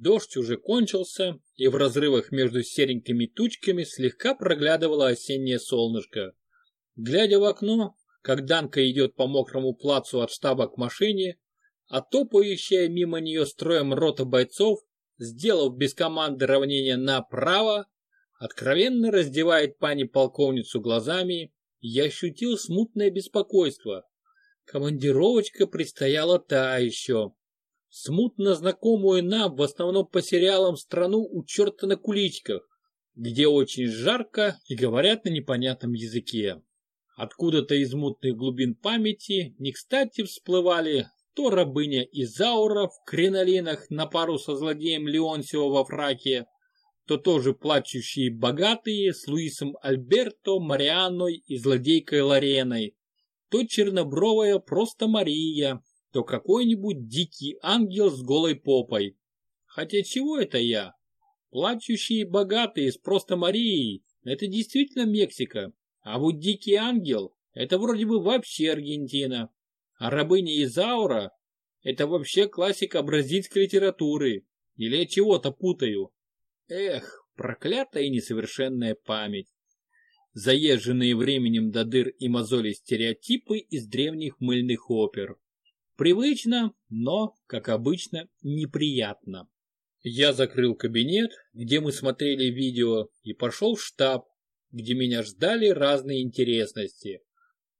Дождь уже кончился, и в разрывах между серенькими тучками слегка проглядывало осеннее солнышко. Глядя в окно, как Данка идет по мокрому плацу от штаба к машине, а топающая мимо нее строем рота бойцов, сделав без команды равнение направо, откровенно раздевает пани полковницу глазами, я ощутил смутное беспокойство. Командировочка предстояла та еще. Смутно знакомую нам в основном по сериалам страну у черта на куличках, где очень жарко и говорят на непонятном языке. Откуда-то из мутных глубин памяти не кстати всплывали то рабыня Изаура в кринолинах на пару со злодеем Леонсио во фраке, то тоже плачущие богатые с Луисом Альберто, Марианной и злодейкой Лореной, то чернобровая просто Мария, то какой-нибудь дикий ангел с голой попой. Хотя чего это я? Плачущие богатые с просто Марией – это действительно Мексика, а вот дикий ангел – это вроде бы вообще Аргентина. А рабыня Изаура – это вообще классика бразильской литературы. Или я чего-то путаю. Эх, проклятая и несовершенная память. Заезженные временем до дыр и мозолей стереотипы из древних мыльных опер. Привычно, но, как обычно, неприятно. Я закрыл кабинет, где мы смотрели видео, и пошел в штаб, где меня ждали разные интересности.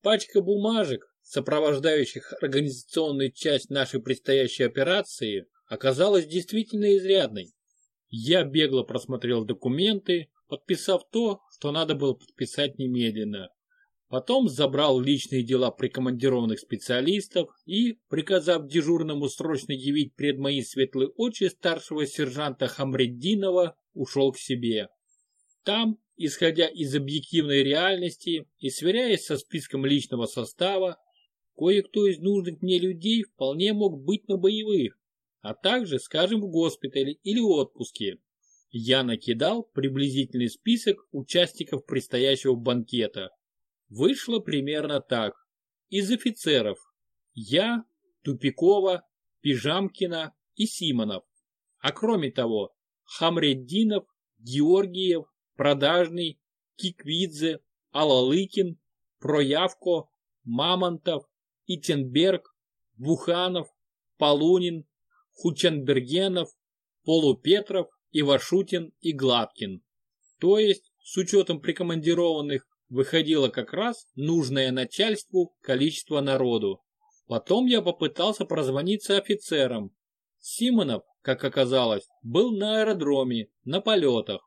Пачка бумажек, сопровождающих организационную часть нашей предстоящей операции, оказалась действительно изрядной. Я бегло просмотрел документы, подписав то, что надо было подписать немедленно. Потом забрал личные дела прикомандированных специалистов и, приказав дежурному срочно явить пред мои светлые очи старшего сержанта Хамреддинова, ушел к себе. Там, исходя из объективной реальности и сверяясь со списком личного состава, Кое-кто из нужных мне людей вполне мог быть на боевых, а также, скажем, в госпитале или отпуске. Я накидал приблизительный список участников предстоящего банкета. Вышло примерно так. Из офицеров я, Тупикова, Пижамкина и Симонов. А кроме того, Хамреддинов, Георгиев, Продажный, Киквидзе, Алалыкин, Проявко, Мамонтов, Итенберг, Буханов, Полунин, Хученбергенов, Полупетров, Ивашутин и Гладкин. То есть, с учетом прикомандированных, выходило как раз нужное начальству количество народу. Потом я попытался прозвониться офицерам. Симонов, как оказалось, был на аэродроме, на полетах.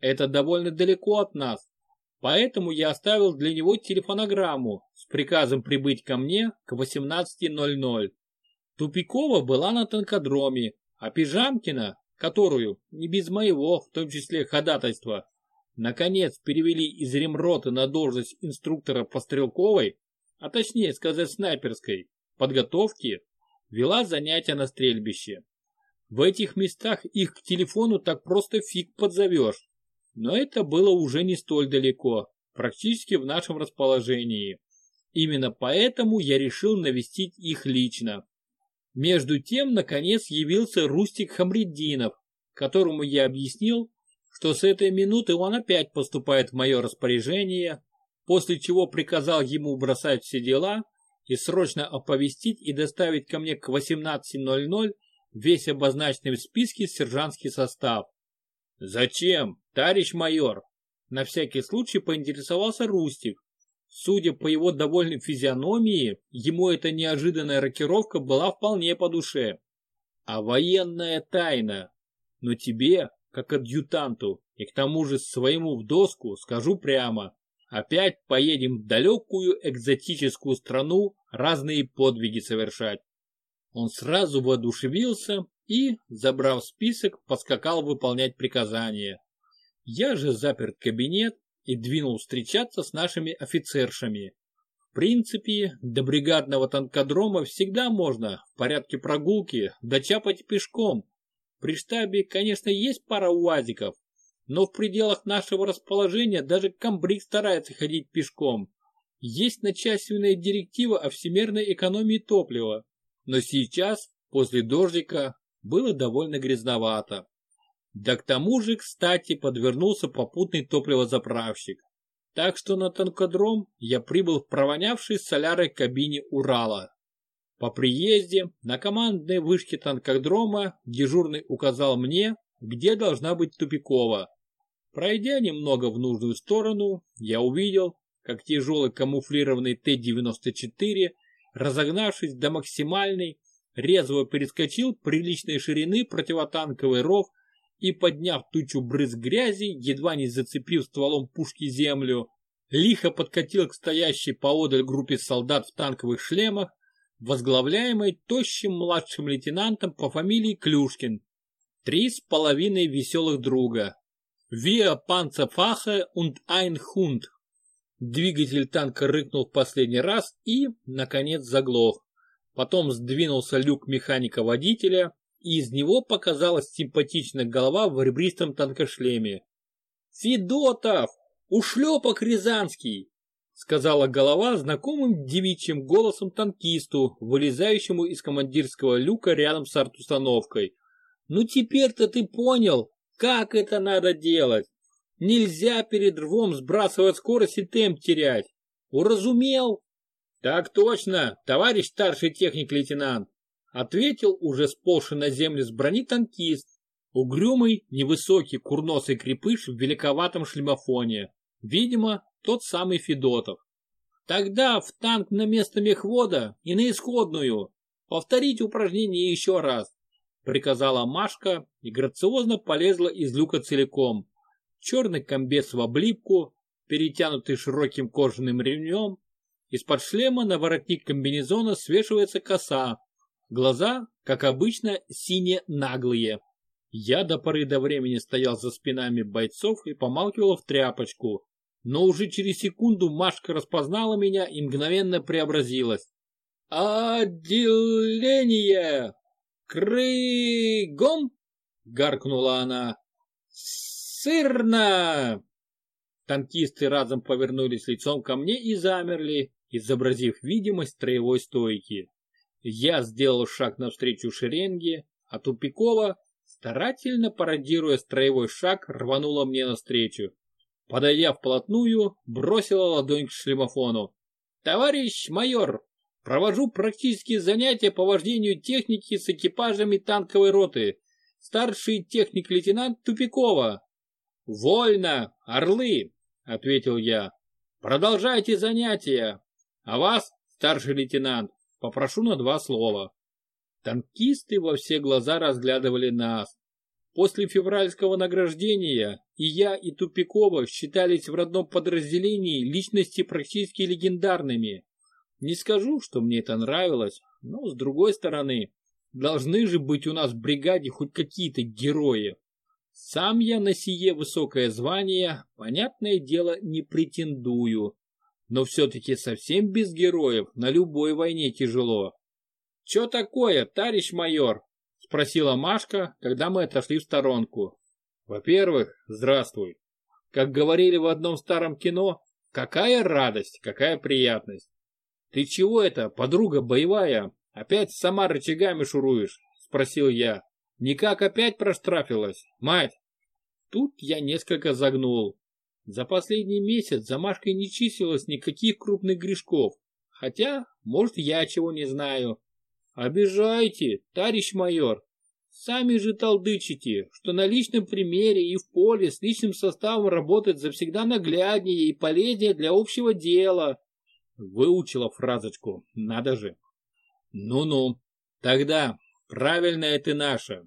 Это довольно далеко от нас, Поэтому я оставил для него телефонограмму с приказом прибыть ко мне к 18.00. Тупикова была на танкодроме, а Пижамкина, которую, не без моего, в том числе ходатайства, наконец перевели из ремроты на должность инструктора по стрелковой, а точнее сказать снайперской, подготовки, вела занятия на стрельбище. В этих местах их к телефону так просто фиг подзовешь. Но это было уже не столь далеко, практически в нашем расположении. Именно поэтому я решил навестить их лично. Между тем, наконец, явился Рустик Хамреддинов, которому я объяснил, что с этой минуты он опять поступает в мое распоряжение, после чего приказал ему бросать все дела и срочно оповестить и доставить ко мне к 18.00 весь обозначенный в списке сержантский состав. «Зачем, товарищ майор?» На всякий случай поинтересовался Рустик. Судя по его довольной физиономии, ему эта неожиданная рокировка была вполне по душе. А военная тайна. Но тебе, как адъютанту, и к тому же своему в доску, скажу прямо, опять поедем в далекую экзотическую страну разные подвиги совершать. Он сразу воодушевился и, забрав список, поскакал выполнять приказания. Я же запер кабинет и двинул встречаться с нашими офицершами. В принципе, до бригадного танкодрома всегда можно в порядке прогулки дочапать пешком. При штабе, конечно, есть пара уазиков, но в пределах нашего расположения даже комбриг старается ходить пешком. Есть начальственная директива о всемирной экономии топлива, но сейчас, после дождика, было довольно грязновато. Да к тому же, кстати, подвернулся попутный топливозаправщик. Так что на танкодром я прибыл в провонявшей солярой кабине Урала. По приезде на командной вышке танкодрома дежурный указал мне, где должна быть Тупикова. Пройдя немного в нужную сторону, я увидел, как тяжелый камуфлированный Т-94, разогнавшись до максимальной, резво перескочил приличной ширины противотанковый ров и, подняв тучу брызг грязи, едва не зацепив стволом пушки землю, лихо подкатил к стоящей поодаль группе солдат в танковых шлемах, возглавляемой тощим младшим лейтенантом по фамилии Клюшкин. Три с половиной веселых друга. Wir Panzerfache und ein Hund. Двигатель танка рыкнул в последний раз и, наконец, заглох. Потом сдвинулся люк механика-водителя, и из него показалась симпатичная голова в ребристом танкошлеме. «Федотов! Ушлепок Рязанский!» Сказала голова знакомым девичьим голосом танкисту, вылезающему из командирского люка рядом с артустановкой. «Ну теперь-то ты понял, как это надо делать? Нельзя перед рвом сбрасывать скорость и темп терять. Уразумел?» «Так точно, товарищ старший техник-лейтенант!» Ответил уже сползший на землю с брони танкист, угрюмый, невысокий, курносый крепыш в великоватом шлемофоне. Видимо, тот самый Федотов. Тогда в танк на место мехвода и на исходную. Повторить упражнение еще раз, приказала Машка и грациозно полезла из люка целиком. Черный комбез в облипку, перетянутый широким кожаным ремнем, из-под шлема на воротник комбинезона свешивается коса. Глаза, как обычно, сине-наглые. Я до поры до времени стоял за спинами бойцов и помалкивал в тряпочку. Но уже через секунду Машка распознала меня и мгновенно преобразилась. «Отделение! Крыгом!» — гаркнула она. «Сырно!» Танкисты разом повернулись лицом ко мне и замерли, изобразив видимость строевой стойки. Я сделал шаг навстречу шеренге, а Тупикова, старательно пародируя строевой шаг, рванула мне навстречу. Подойдя вплотную, бросила ладонь к шлемофону. «Товарищ майор, провожу практические занятия по вождению техники с экипажами танковой роты. Старший техник-лейтенант Тупикова». «Вольно, орлы!» — ответил я. «Продолжайте занятия. А вас, старший лейтенант, попрошу на два слова». Танкисты во все глаза разглядывали нас. После февральского награждения и я, и Тупикова считались в родном подразделении личности практически легендарными. Не скажу, что мне это нравилось, но с другой стороны, должны же быть у нас в бригаде хоть какие-то герои. Сам я на сие высокое звание, понятное дело, не претендую. Но все-таки совсем без героев на любой войне тяжело. «Че такое, товарищ майор?» – спросила Машка, когда мы отошли в сторонку. «Во-первых, здравствуй. Как говорили в одном старом кино, какая радость, какая приятность. Ты чего это, подруга боевая, опять сама рычагами шуруешь?» – спросил я. Никак опять проштрафилась, мать. Тут я несколько загнул. За последний месяц за Машкой не числилось никаких крупных грешков. Хотя, может, я чего не знаю. Обижайте, товарищ майор. Сами же толдычите, что на личном примере и в поле с личным составом работать завсегда нагляднее и полезнее для общего дела. Выучила фразочку, надо же. Ну-ну, тогда Правильная ты наша.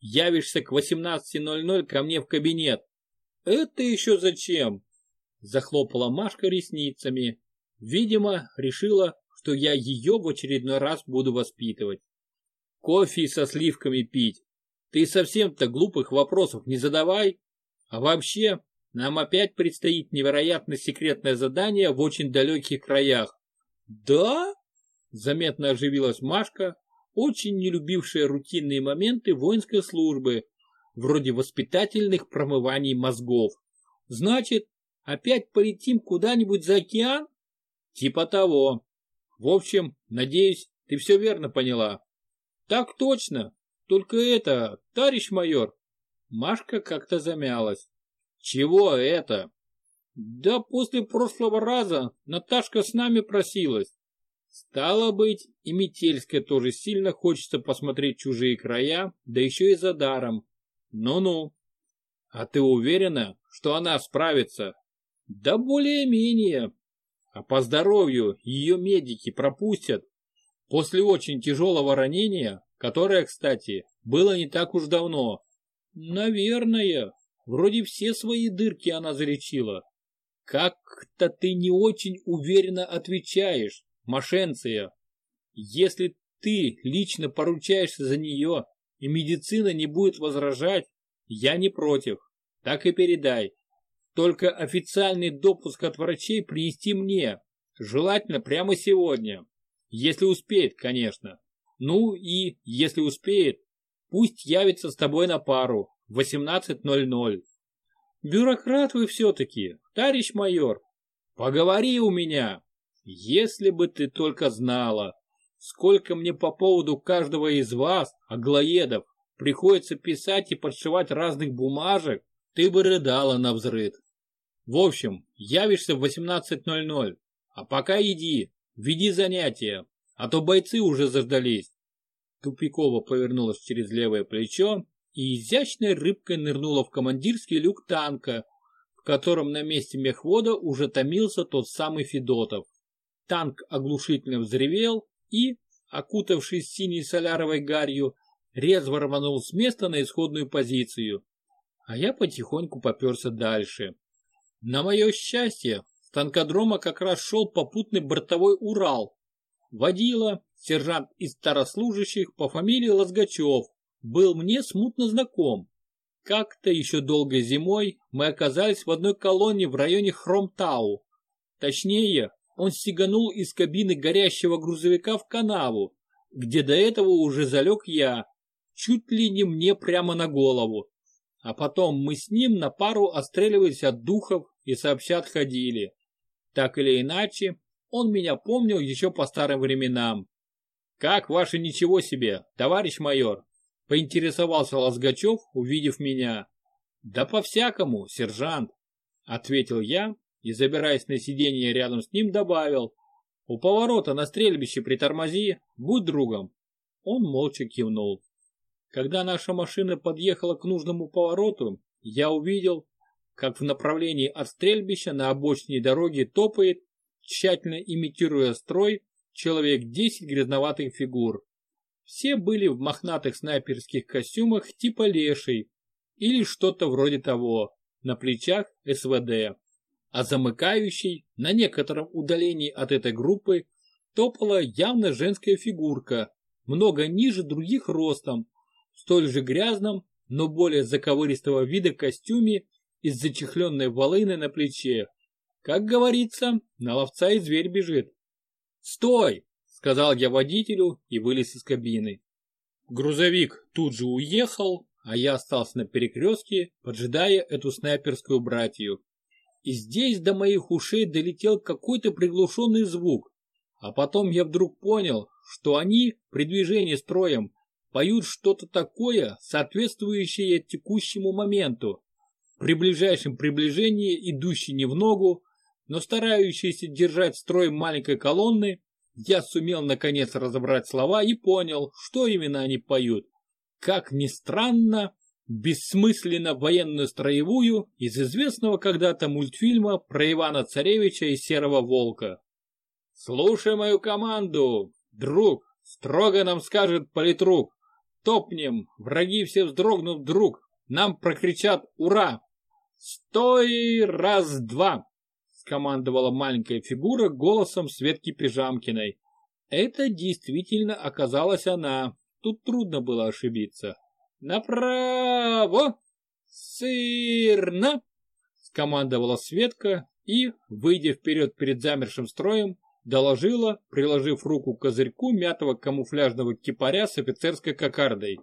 Явишься к 18.00 ко мне в кабинет. Это еще зачем? Захлопала Машка ресницами. Видимо, решила, что я ее в очередной раз буду воспитывать. Кофе со сливками пить. Ты совсем-то глупых вопросов не задавай. А вообще, нам опять предстоит невероятно секретное задание в очень далеких краях. Да? Заметно оживилась Машка, очень не любившая рутинные моменты воинской службы, вроде воспитательных промываний мозгов. Значит, опять полетим куда-нибудь за океан? Типа того. В общем, надеюсь, ты все верно поняла. Так точно. Только это, товарищ майор, Машка как-то замялась. Чего это? Да после прошлого раза Наташка с нами просилась. Стало быть, и Метельская тоже сильно хочется посмотреть чужие края, да еще и за даром. Ну-ну. А ты уверена, что она справится? Да более-менее. А по здоровью ее медики пропустят. После очень тяжелого ранения, которое, кстати, было не так уж давно, Наверное. Вроде все свои дырки она залечила. Как-то ты не очень уверенно отвечаешь, Машенция. Если ты лично поручаешься за нее, и медицина не будет возражать, я не против. Так и передай. Только официальный допуск от врачей принести мне. Желательно прямо сегодня. Если успеет, конечно. Ну и, если успеет, Пусть явится с тобой на пару в 18.00. Бюрократ вы все-таки, товарищ майор. Поговори у меня. Если бы ты только знала, сколько мне по поводу каждого из вас, аглоедов, приходится писать и подшивать разных бумажек, ты бы рыдала на взрыд. В общем, явишься в 18.00, а пока иди, веди занятия, а то бойцы уже заждались тупиково повернулась через левое плечо и изящной рыбкой нырнула в командирский люк танка, в котором на месте мехвода уже томился тот самый Федотов. Танк оглушительно взревел и, окутавшись синей соляровой гарью, резво рванул с места на исходную позицию. А я потихоньку поперся дальше. На мое счастье, танкодрома как раз шел попутный бортовой Урал. Водила, сержант из старослужащих по фамилии Лозгачев, был мне смутно знаком. Как-то еще долгой зимой мы оказались в одной колонне в районе Хромтау. Точнее, он сиганул из кабины горящего грузовика в канаву, где до этого уже залег я, чуть ли не мне прямо на голову. А потом мы с ним на пару отстреливались от духов и сообщат ходили. Так или иначе, он меня помнил еще по старым временам. «Как ваше ничего себе, товарищ майор?» — поинтересовался Лозгачев, увидев меня. «Да по-всякому, сержант», — ответил я и, забираясь на сиденье рядом с ним, добавил. «У поворота на стрельбище притормози, будь другом». Он молча кивнул. Когда наша машина подъехала к нужному повороту, я увидел, как в направлении от стрельбища на обочине дороги топает, тщательно имитируя строй, человек 10 грязноватых фигур. Все были в мохнатых снайперских костюмах типа леший или что-то вроде того, на плечах СВД. А замыкающий на некотором удалении от этой группы топала явно женская фигурка, много ниже других ростом, столь же грязном, но более заковыристого вида костюме из зачехленной волыны на плече. Как говорится, на ловца и зверь бежит. «Стой!» — сказал я водителю и вылез из кабины. Грузовик тут же уехал, а я остался на перекрестке, поджидая эту снайперскую братью. И здесь до моих ушей долетел какой-то приглушенный звук, а потом я вдруг понял, что они при движении строем поют что-то такое, соответствующее текущему моменту. При ближайшем приближении, идущий не в ногу, но старающийся держать строй маленькой колонны, я сумел наконец разобрать слова и понял, что именно они поют. Как ни странно, бессмысленно военную строевую из известного когда-то мультфильма про Ивана Царевича и Серого Волка. «Слушай мою команду, друг!» — строго нам скажет политрук. «Топнем, враги все вздрогнут вдруг, нам прокричат «Ура!» «Стой! Раз-два!» скомандовала маленькая фигура голосом Светки Пижамкиной. Это действительно оказалась она. Тут трудно было ошибиться. «Направо! Сырно!» скомандовала Светка и, выйдя вперед перед замершим строем, доложила, приложив руку к козырьку мятого камуфляжного кипаря с офицерской кокардой.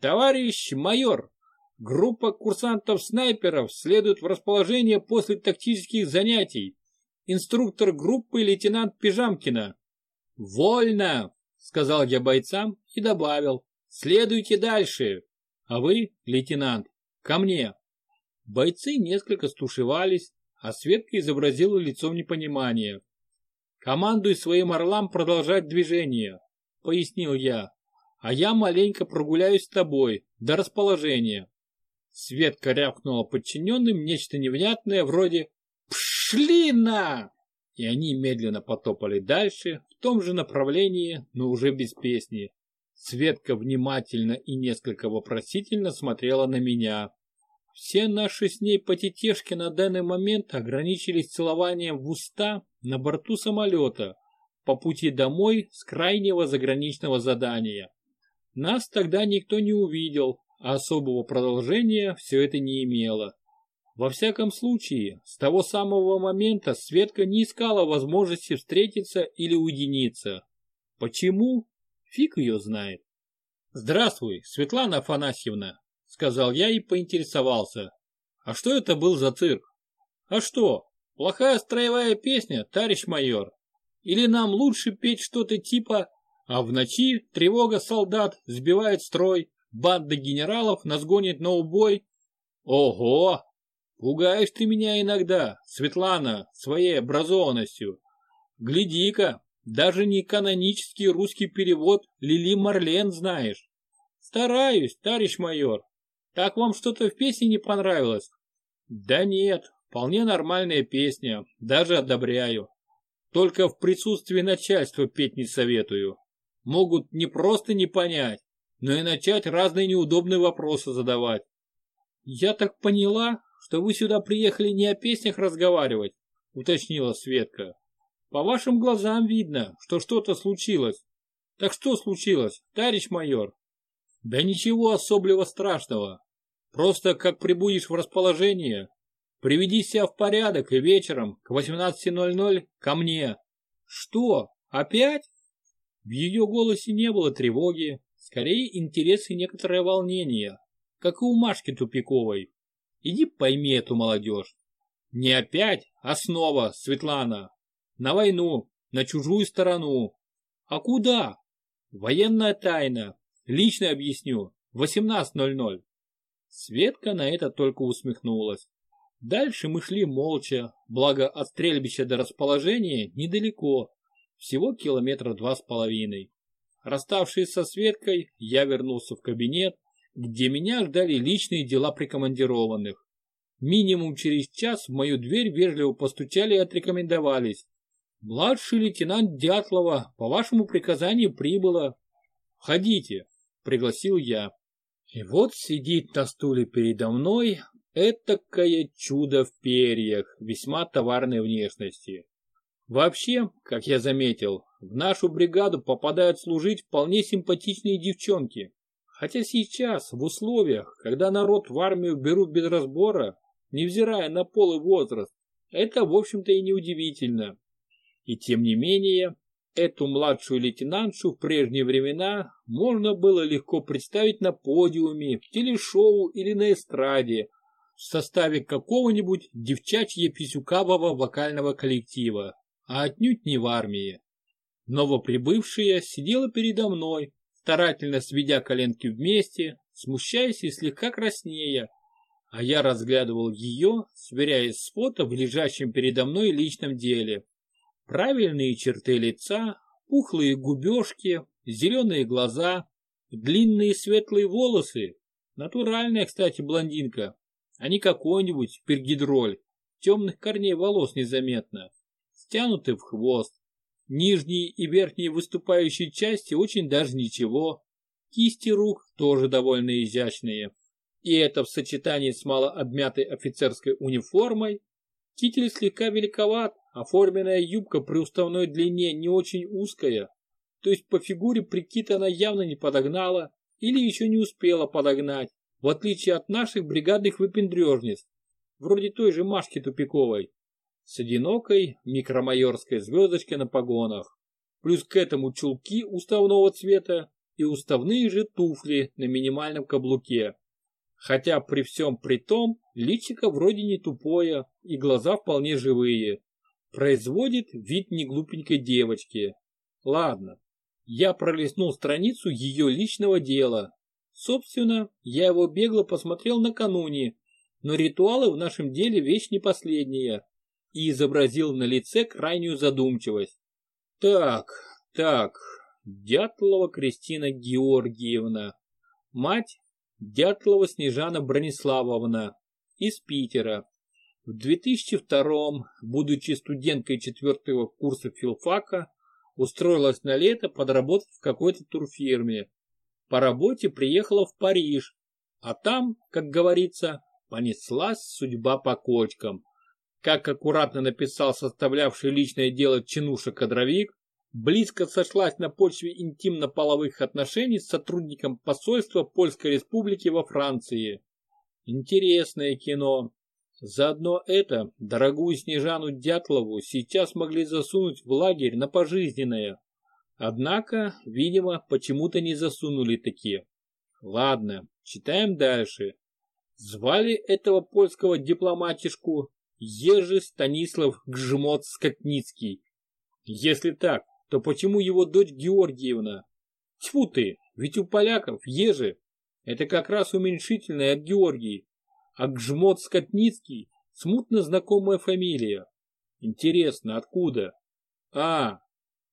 «Товарищ майор, Группа курсантов-снайперов следует в расположение после тактических занятий. Инструктор группы лейтенант Пижамкина. «Вольно!» — сказал я бойцам и добавил. Следуйте дальше. А вы, лейтенант, ко мне. Бойцы несколько стушевались, а Светка изобразила лицом непонимания. «Командуй своим орлам продолжать движение», — пояснил я. «А я маленько прогуляюсь с тобой, до расположения». Светка рявкнула подчиненным нечто невнятное вроде «Пшли на!» И они медленно потопали дальше, в том же направлении, но уже без песни. Светка внимательно и несколько вопросительно смотрела на меня. Все наши с ней потетешки на данный момент ограничились целованием в уста на борту самолета по пути домой с крайнего заграничного задания. Нас тогда никто не увидел, особого продолжения все это не имело. Во всяком случае, с того самого момента Светка не искала возможности встретиться или уединиться. Почему? Фиг ее знает. «Здравствуй, Светлана Афанасьевна», — сказал я и поинтересовался. «А что это был за цирк?» «А что, плохая строевая песня, товарищ майор? Или нам лучше петь что-то типа «А в ночи тревога солдат сбивает строй, банда генералов нас гонит на убой»?» «Ого! Пугаешь ты меня иногда, Светлана, своей образованностью. Гляди-ка, даже не канонический русский перевод Лили Марлен знаешь. Стараюсь, товарищ майор. Так вам что-то в песне не понравилось? Да нет, вполне нормальная песня, даже одобряю. Только в присутствии начальства петь не советую. Могут не просто не понять, но и начать разные неудобные вопросы задавать. Я так поняла, что вы сюда приехали не о песнях разговаривать, уточнила Светка. По вашим глазам видно, что что-то случилось. Так что случилось, товарищ майор? Да ничего особливо страшного. Просто как прибудешь в расположение, приведи себя в порядок и вечером к 18.00 ко мне. Что, опять? В ее голосе не было тревоги, скорее интерес и некоторое волнение, как и у Машки Тупиковой. Иди пойми эту молодежь. Не опять, а снова, Светлана. На войну, на чужую сторону. А куда? Военная тайна. Лично объясню. 18.00. Светка на это только усмехнулась. Дальше мы шли молча, благо от стрельбища до расположения недалеко, всего километра два с половиной. Расставшись со Светкой, я вернулся в кабинет, где меня ждали личные дела прикомандированных. Минимум через час в мою дверь вежливо постучали и отрекомендовались. «Младший лейтенант Дятлова по вашему приказанию прибыла». «Входите», — пригласил я. И вот сидит на стуле передо мной этакое чудо в перьях, весьма товарной внешности. Вообще, как я заметил, в нашу бригаду попадают служить вполне симпатичные девчонки. Хотя сейчас, в условиях, когда народ в армию берут без разбора, невзирая на пол и возраст, это, в общем-то, и неудивительно. И тем не менее, эту младшую лейтенантшу в прежние времена можно было легко представить на подиуме, в телешоу или на эстраде в составе какого-нибудь девчачье-писюкавого вокального коллектива, а отнюдь не в армии. Новоприбывшая сидела передо мной, старательно сведя коленки вместе, смущаясь и слегка краснея, а я разглядывал ее, сверяясь с фото в лежащем передо мной личном деле. Правильные черты лица, пухлые губежки, зеленые глаза, длинные светлые волосы. Натуральная, кстати, блондинка, а не какой-нибудь пергидроль. Темных корней волос незаметно. Стянуты в хвост. Нижние и верхние выступающие части очень даже ничего. Кисти рук тоже довольно изящные. И это в сочетании с малообмятой офицерской униформой. Китель слегка великоват, Оформленная юбка при уставной длине не очень узкая, то есть по фигуре прикид она явно не подогнала или еще не успела подогнать, в отличие от наших бригадных выпендрежниц, вроде той же Машки Тупиковой, с одинокой микромайорской звездочкой на погонах. Плюс к этому чулки уставного цвета и уставные же туфли на минимальном каблуке. Хотя при всем при том, личико вроде не тупое и глаза вполне живые. Производит вид неглупенькой девочки. Ладно, я пролистнул страницу ее личного дела. Собственно, я его бегло посмотрел накануне, но ритуалы в нашем деле вещь не последняя, и изобразил на лице крайнюю задумчивость. Так, так, Дятлова Кристина Георгиевна, мать Дятлова Снежана Брониславовна, из Питера. В 2002 будучи студенткой четвертого курса филфака, устроилась на лето подработать в какой-то турфирме. По работе приехала в Париж, а там, как говорится, понеслась судьба по кочкам. Как аккуратно написал составлявший личное дело чинуша-кадровик, близко сошлась на почве интимно-половых отношений с сотрудником посольства Польской Республики во Франции. Интересное кино. Заодно это дорогую Снежану Дятлову сейчас могли засунуть в лагерь на пожизненное. Однако, видимо, почему-то не засунули такие. Ладно, читаем дальше. Звали этого польского дипломатишку Ежи Станислав Гжмот-Скотницкий. Если так, то почему его дочь Георгиевна? Тьфу ты, ведь у поляков Ежи – это как раз уменьшительное от Георгии. А Гжмот Скотницкий – смутно знакомая фамилия. Интересно, откуда? А,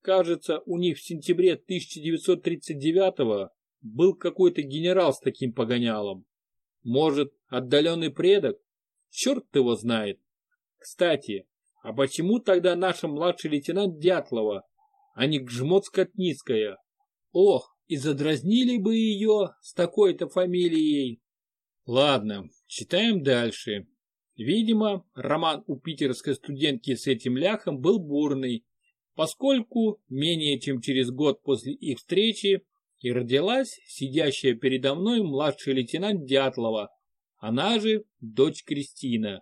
кажется, у них в сентябре 1939 был какой-то генерал с таким погонялом. Может, отдаленный предок? Черт его знает. Кстати, а почему тогда наша младший лейтенант Дятлова, а не Гжмот Скотницкая? Ох, и задразнили бы ее с такой-то фамилией. Ладно, читаем дальше. Видимо, роман у питерской студентки с этим ляхом был бурный, поскольку менее чем через год после их встречи и родилась сидящая передо мной младший лейтенант Дятлова, она же дочь Кристина.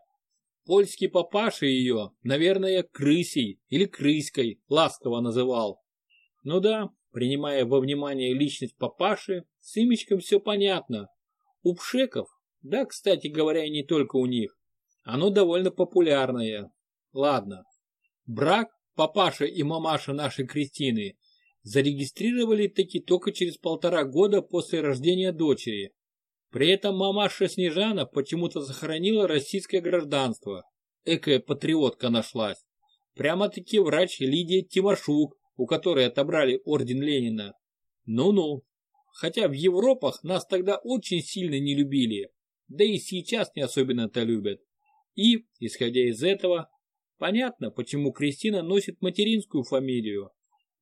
Польский папаша ее, наверное, крысей или крыской ласково называл. Ну да, принимая во внимание личность папаши, с имечком все понятно. У пшеков, да, кстати говоря, и не только у них, оно довольно популярное. Ладно. Брак папаша и мамаша нашей Кристины зарегистрировали таки только через полтора года после рождения дочери. При этом мамаша Снежана почему-то сохранила российское гражданство. Экая патриотка нашлась. Прямо-таки врач Лидия Тимошук, у которой отобрали орден Ленина. Ну-ну, хотя в Европах нас тогда очень сильно не любили, да и сейчас не особенно-то любят. И, исходя из этого, понятно, почему Кристина носит материнскую фамилию.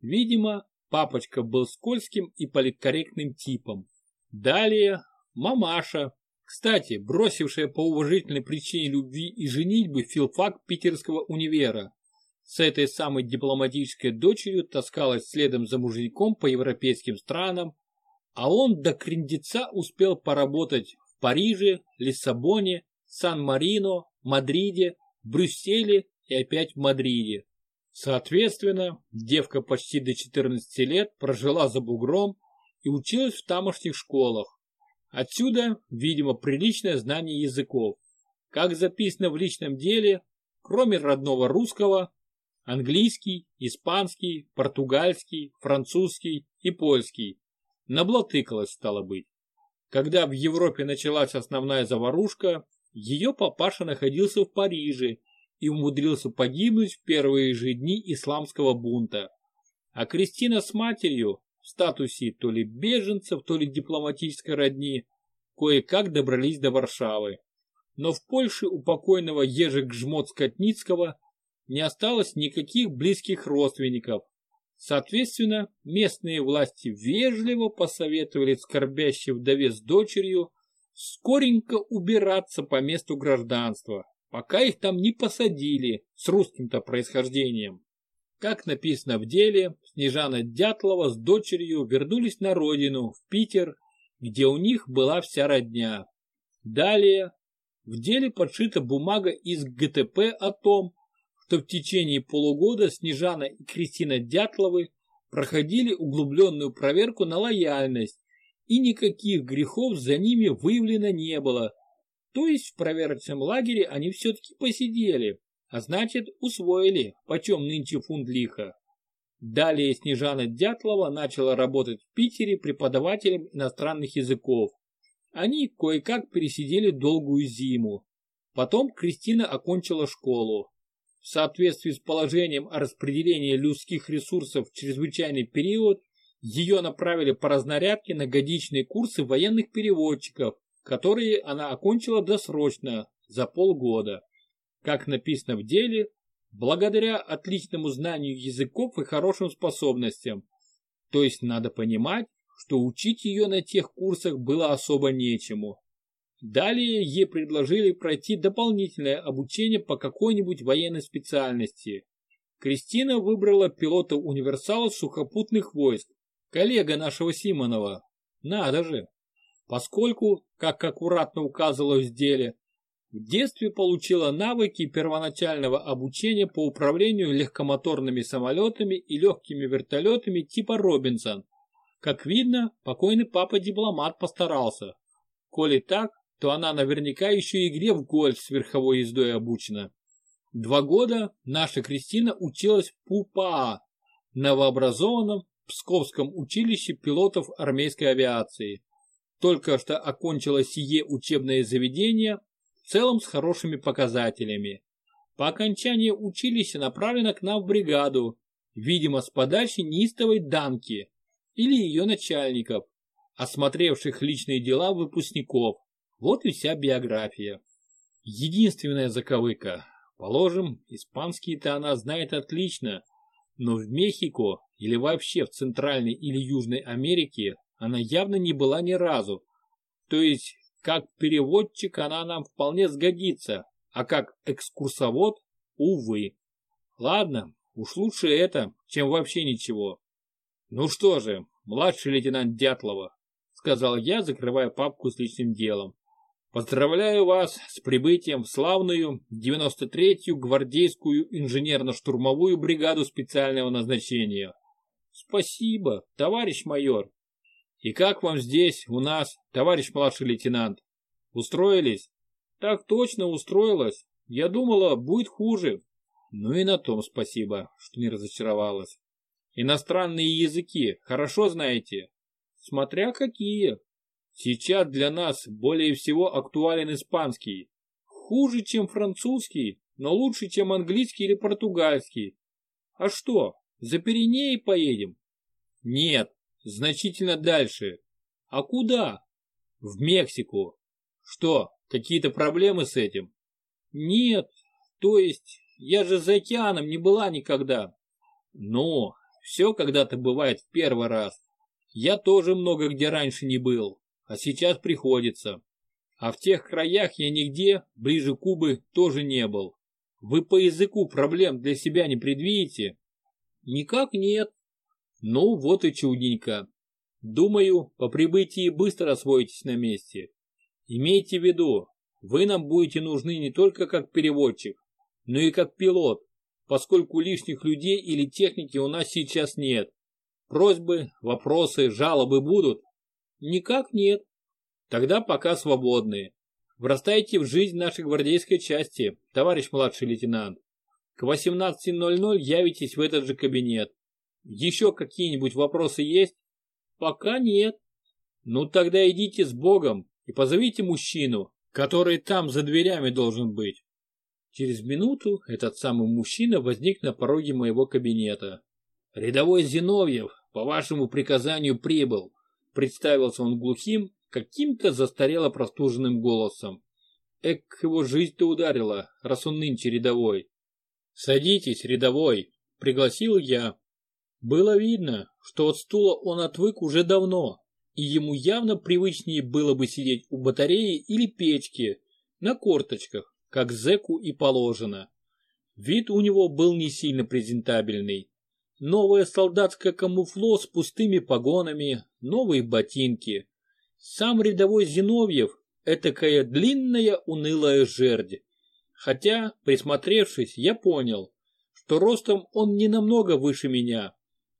Видимо, папочка был скользким и политкорректным типом. Далее, мамаша, кстати, бросившая по уважительной причине любви и женитьбы филфак Питерского универа. С этой самой дипломатической дочерью таскалась следом за мужиком по европейским странам, а он до крендеца успел поработать в Париже, Лиссабоне, Сан-Марино, Мадриде, Брюсселе и опять в Мадриде. Соответственно, девка почти до 14 лет прожила за бугром и училась в тамошних школах. Отсюда, видимо, приличное знание языков. Как записано в личном деле, кроме родного русского, английский, испанский, португальский, французский и польский. Наблатыкалась, стало быть. Когда в Европе началась основная заварушка, ее папаша находился в Париже и умудрился погибнуть в первые же дни исламского бунта. А Кристина с матерью в статусе то ли беженцев, то ли дипломатической родни кое-как добрались до Варшавы. Но в Польше у покойного Ежи Гжмот-Скотницкого не осталось никаких близких родственников. Соответственно, местные власти вежливо посоветовали скорбящей вдове с дочерью скоренько убираться по месту гражданства, пока их там не посадили с русским-то происхождением. Как написано в деле, Снежана Дятлова с дочерью вернулись на родину, в Питер, где у них была вся родня. Далее, в деле подшита бумага из ГТП о том, что в течение полугода Снежана и Кристина Дятловы проходили углубленную проверку на лояльность, и никаких грехов за ними выявлено не было, то есть в проверочном лагере они все-таки посидели, а значит усвоили, почем нынче фунт лиха. Далее Снежана Дятлова начала работать в Питере преподавателем иностранных языков. Они кое-как пересидели долгую зиму. Потом Кристина окончила школу. В соответствии с положением о распределении людских ресурсов в чрезвычайный период, ее направили по разнарядке на годичные курсы военных переводчиков, которые она окончила досрочно, за полгода. Как написано в деле, благодаря отличному знанию языков и хорошим способностям. То есть надо понимать, что учить ее на тех курсах было особо нечему. Далее ей предложили пройти дополнительное обучение по какой-нибудь военной специальности. Кристина выбрала пилота универсала сухопутных войск, коллега нашего Симонова. Надо же! Поскольку, как аккуратно указывалось в деле, в детстве получила навыки первоначального обучения по управлению легкомоторными самолетами и легкими вертолетами типа Робинсон. Как видно, покойный папа-дипломат постарался. Коли так, то она наверняка еще игре в гольф с верховой ездой обучена. Два года наша Кристина училась в ПУПА, новообразованном Псковском училище пилотов армейской авиации. Только что окончила сие учебное заведение целом с хорошими показателями. По окончании училища направлена к нам в бригаду, видимо с подачи неистовой Данки или ее начальников, осмотревших личные дела выпускников. Вот и вся биография. Единственная заковыка. Положим, испанский-то она знает отлично, но в Мехико или вообще в Центральной или Южной Америке она явно не была ни разу. То есть как переводчик она нам вполне сгодится, а как экскурсовод – увы. Ладно, уж лучше это, чем вообще ничего. Ну что же, младший лейтенант Дятлова, сказал я, закрывая папку с личным делом. Поздравляю вас с прибытием в славную 93-ю гвардейскую инженерно-штурмовую бригаду специального назначения. Спасибо, товарищ майор, и как вам здесь, у нас, товарищ младший лейтенант? Устроились? Так точно устроилась. Я думала, будет хуже. Ну и на том спасибо, что не разочаровалась. Иностранные языки хорошо знаете? Смотря какие. Сейчас для нас более всего актуален испанский. Хуже, чем французский, но лучше, чем английский или португальский. А что, за Пиренеи поедем? Нет, Значительно дальше. А куда? В Мексику. Что, какие-то проблемы с этим? Нет, то есть, я же за океаном не была никогда. Ну, все когда-то бывает в первый раз. Я тоже много где раньше не был, а сейчас приходится. А в тех краях я нигде, ближе Кубы, тоже не был. Вы по языку проблем для себя не предвидите? Никак нет. Ну, вот и чудненько. Думаю, по прибытии быстро освоитесь на месте. Имейте в виду, вы нам будете нужны не только как переводчик, но и как пилот, поскольку лишних людей или техники у нас сейчас нет. Просьбы, вопросы, жалобы будут? Никак нет. Тогда пока свободны. Врастайте в жизнь нашей гвардейской части, товарищ младший лейтенант. К 18.00 явитесь в этот же кабинет. Еще какие-нибудь вопросы есть? Пока нет. Ну тогда идите с Богом и позовите мужчину, который там за дверями должен быть. Через минуту этот самый мужчина возник на пороге моего кабинета. «Рядовой Зиновьев, по вашему приказанию прибыл», представился он глухим, каким-то застарело простуженным голосом. Эк, его жизнь-то ударила, раз он нынче рядовой. «Садитесь, рядовой», — пригласил я, было видно, что от стула он отвык уже давно, и ему явно привычнее было бы сидеть у батареи или печки, на корточках, как зэку и положено. Вид у него был не сильно презентабельный. Новое солдатское камуфло с пустыми погонами, новые ботинки. Сам рядовой Зиновьев – этакая длинная унылая жердь. Хотя, присмотревшись, я понял, что ростом он не намного выше меня,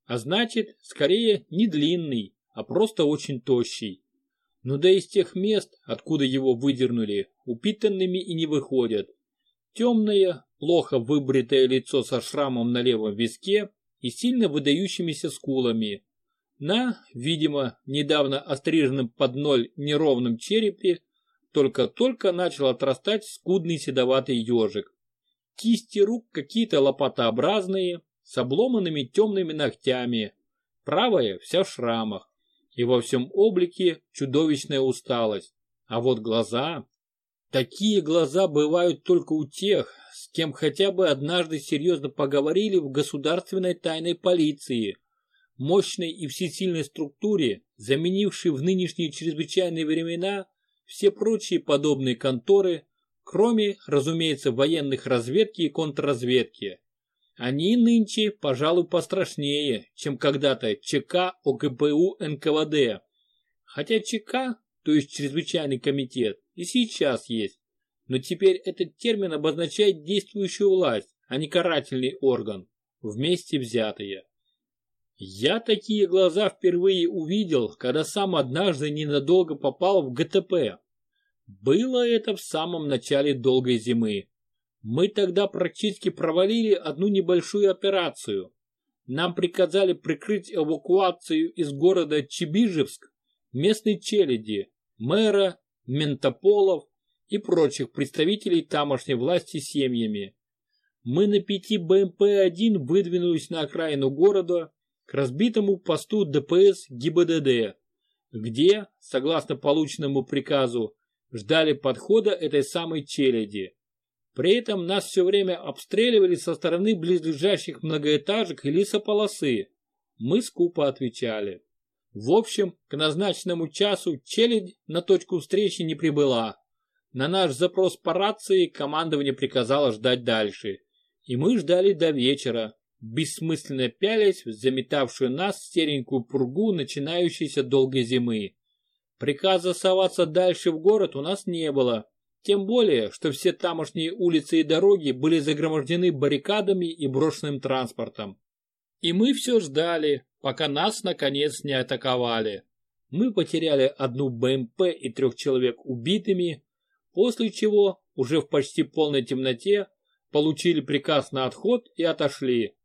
а значит, скорее не длинный, а просто очень тощий. Ну да из тех мест, откуда его выдернули, упитанными и не выходят. Темное, плохо выбритое лицо со шрамом на левом виске и сильно выдающимися скулами. На, видимо, недавно остриженном под ноль неровном черепе только-только начал отрастать скудный седоватый ежик. Кисти рук какие-то лопатообразные, с обломанными темными ногтями, правая вся в шрамах, и во всем облике чудовищная усталость. А вот глаза... Такие глаза бывают только у тех, с кем хотя бы однажды серьезно поговорили в государственной тайной полиции, мощной и всесильной структуре, заменившей в нынешние чрезвычайные времена все прочие подобные конторы, кроме, разумеется, военных разведки и контрразведки. Они нынче, пожалуй, пострашнее, чем когда-то ЧК ОГПУ НКВД. Хотя ЧК, то есть чрезвычайный комитет, и сейчас есть. Но теперь этот термин обозначает действующую власть, а не карательный орган, вместе взятые. Я такие глаза впервые увидел, когда сам однажды ненадолго попал в ГТП. Было это в самом начале долгой зимы. Мы тогда практически провалили одну небольшую операцию. Нам приказали прикрыть эвакуацию из города Чебижевск местной челяди, мэра, ментополов и прочих представителей тамошней власти семьями. Мы на пяти БМП-1 выдвинулись на окраину города, к разбитому посту ДПС ГИБДД, где, согласно полученному приказу, ждали подхода этой самой челяди. При этом нас все время обстреливали со стороны близлежащих многоэтажек и лесополосы. Мы скупо отвечали. В общем, к назначенному часу челядь на точку встречи не прибыла. На наш запрос по рации командование приказало ждать дальше. И мы ждали до вечера, бессмысленно пялясь в заметавшую нас серенькую пургу начинающейся долгой зимы. Приказа соваться дальше в город у нас не было, тем более, что все тамошние улицы и дороги были загромождены баррикадами и брошенным транспортом. И мы все ждали, пока нас наконец не атаковали. Мы потеряли одну БМП и трех человек убитыми, после чего, уже в почти полной темноте, получили приказ на отход и отошли.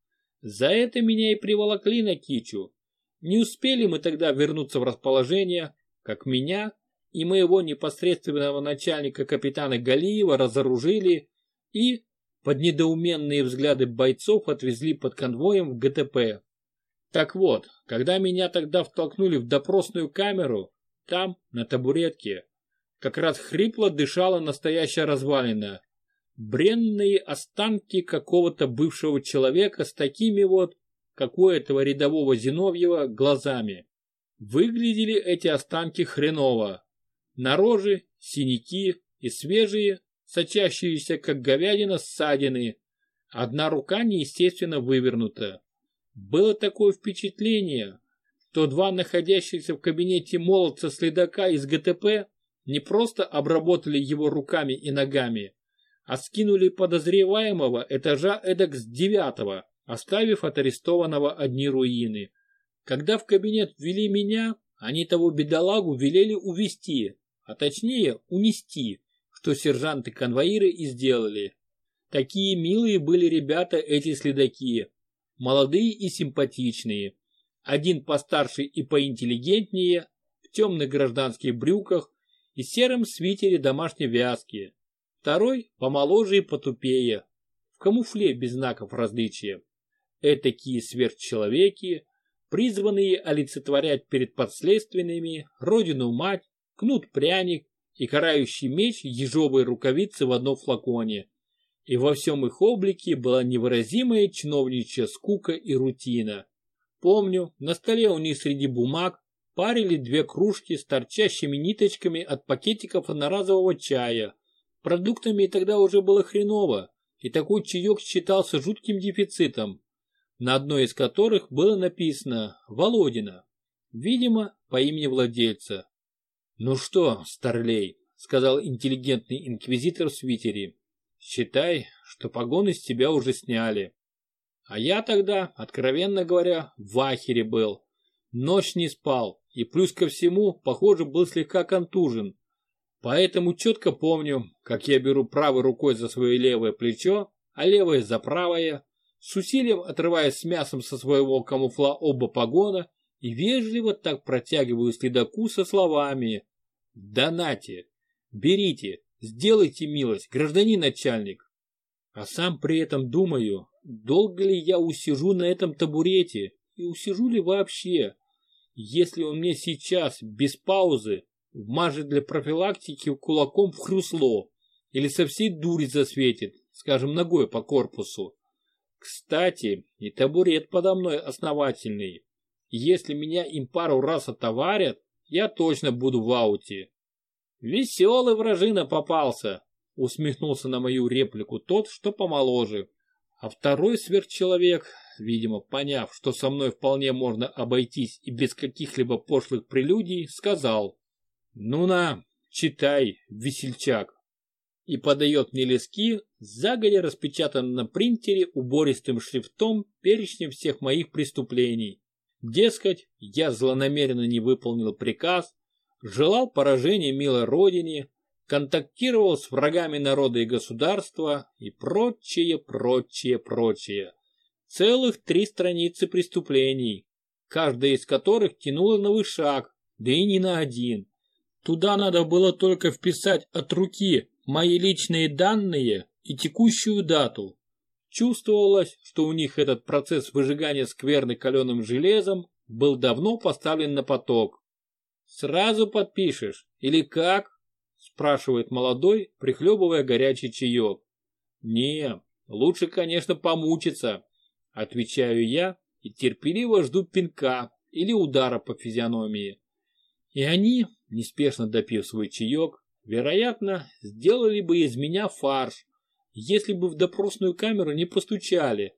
За это меня и приволокли на кичу. Не успели мы тогда вернуться в расположение, как меня и моего непосредственного начальника капитана Галиева разоружили и, под недоуменные взгляды бойцов, отвезли под конвоем в ГТП. Так вот, когда меня тогда втолкнули в допросную камеру, там, на табуретке, как раз хрипло дышала настоящая развалина бренные останки какого-то бывшего человека с такими вот, как у этого рядового Зиновьева, глазами. Выглядели эти останки хреново. На роже синяки и свежие, сочащиеся, как говядина, ссадины. Одна рука неестественно вывернута. Было такое впечатление, что два находящихся в кабинете молодца-следака из ГТП не просто обработали его руками и ногами, а скинули подозреваемого этажа эдак с девятого, оставив от арестованного одни руины. Когда в кабинет ввели меня, они того бедолагу велели увести, а точнее унести, что сержанты-конвоиры и сделали. Такие милые были ребята эти следаки, молодые и симпатичные. Один постарше и поинтеллигентнее, в темных гражданских брюках и сером свитере домашней вязки. Второй помоложе и потупее, в камуфле без знаков различия. Этакие сверхчеловеки, призванные олицетворять перед подследственными родину-мать, кнут-пряник и карающий меч ежовой рукавицы в одном флаконе. И во всем их облике была невыразимая чиновничья скука и рутина. Помню, на столе у них среди бумаг парили две кружки с торчащими ниточками от пакетиков одноразового чая, Продуктами тогда уже было хреново, и такой чаек считался жутким дефицитом, на одной из которых было написано «Володина», видимо, по имени владельца. «Ну что, старлей», — сказал интеллигентный инквизитор в свитере, — «считай, что погоны с тебя уже сняли». А я тогда, откровенно говоря, в ахере был. Ночь не спал, и плюс ко всему, похоже, был слегка контужен. Поэтому четко помню, как я беру правой рукой за свое левое плечо, а левое за правое, с усилием отрываясь с мясом со своего камуфла оба погона и вежливо так протягиваю следаку со словами «Донате! Берите! Сделайте милость, гражданин начальник!» А сам при этом думаю, долго ли я усижу на этом табурете и усижу ли вообще, если он мне сейчас, без паузы, вмажет для профилактики кулаком в хрусло или со всей дури засветит, скажем, ногой по корпусу. Кстати, и табурет подо мной основательный. Если меня им пару раз отоварят, я точно буду в ауте. Веселый вражина попался, усмехнулся на мою реплику тот, что помоложе. А второй сверхчеловек, видимо, поняв, что со мной вполне можно обойтись и без каких-либо пошлых прелюдий, сказал «Ну на, читай, весельчак!» и подает мне листки, загодя распечатанным на принтере убористым шрифтом перечнем всех моих преступлений. Дескать, я злонамеренно не выполнил приказ, желал поражения милой родине, контактировал с врагами народа и государства и прочее, прочее, прочее. Целых три страницы преступлений, каждая из которых тянула на вышаг, да и не на один. Туда надо было только вписать от руки мои личные данные и текущую дату. Чувствовалось, что у них этот процесс выжигания скверны каленым железом был давно поставлен на поток. «Сразу подпишешь? Или как?» – спрашивает молодой, прихлебывая горячий чаек. «Не, лучше, конечно, помучиться», – отвечаю я и терпеливо жду пинка или удара по физиономии. И они, неспешно допив свой чаек, вероятно, сделали бы из меня фарш, если бы в допросную камеру не постучали.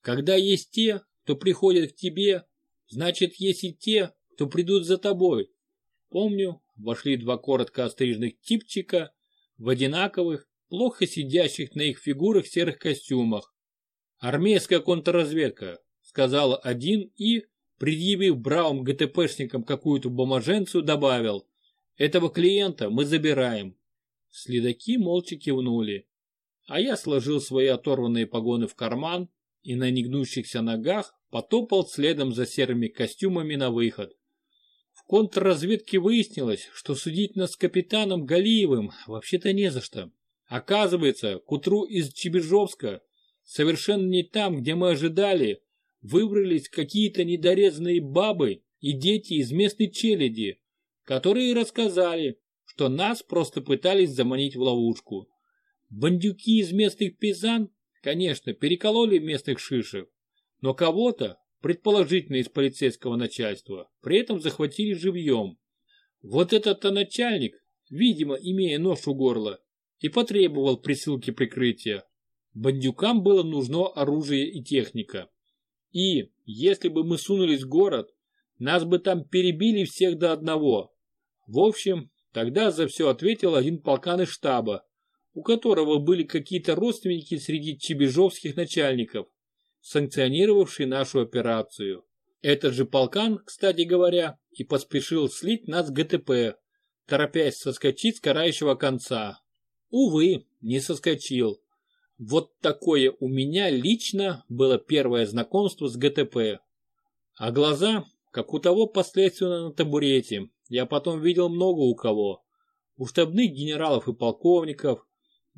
Когда есть те, кто приходит к тебе, значит есть и те, кто придут за тобой. Помню, вошли два коротко остриженных типчика в одинаковых, плохо сидящих на их фигурах серых костюмах. «Армейская контрразведка», — сказала один и, предъявив бравым ГТПшникам какую-то бумаженцию, добавил этого клиента мы забираем. Следаки молча кивнули. А я сложил свои оторванные погоны в карман и на негнущихся ногах потопал следом за серыми костюмами на выход. В контрразведке выяснилось, что судить нас с капитаном Галиевым вообще-то не за что. Оказывается, к утру из Чебежовска, совершенно не там, где мы ожидали, выбрались какие-то недорезанные бабы и дети из местной челяди, которые рассказали, что нас просто пытались заманить в ловушку. Бандюки из местных пизан, конечно, перекололи местных шишек, но кого-то, предположительно из полицейского начальства, при этом захватили живьем. Вот этот-то начальник, видимо, имея нож у горла, и потребовал присылки прикрытия. Бандюкам было нужно оружие и техника. И, если бы мы сунулись в город, нас бы там перебили всех до одного. В общем, тогда за все ответил один полкан из штаба, у которого были какие-то родственники среди чебежовских начальников, санкционировавшие нашу операцию. Этот же полкан, кстати говоря, и поспешил слить нас ГТП, торопясь соскочить с карающего конца. Увы, не соскочил. Вот такое у меня лично было первое знакомство с ГТП. А глаза, как у того последственно на табурете, я потом видел много у кого. У штабных генералов и полковников,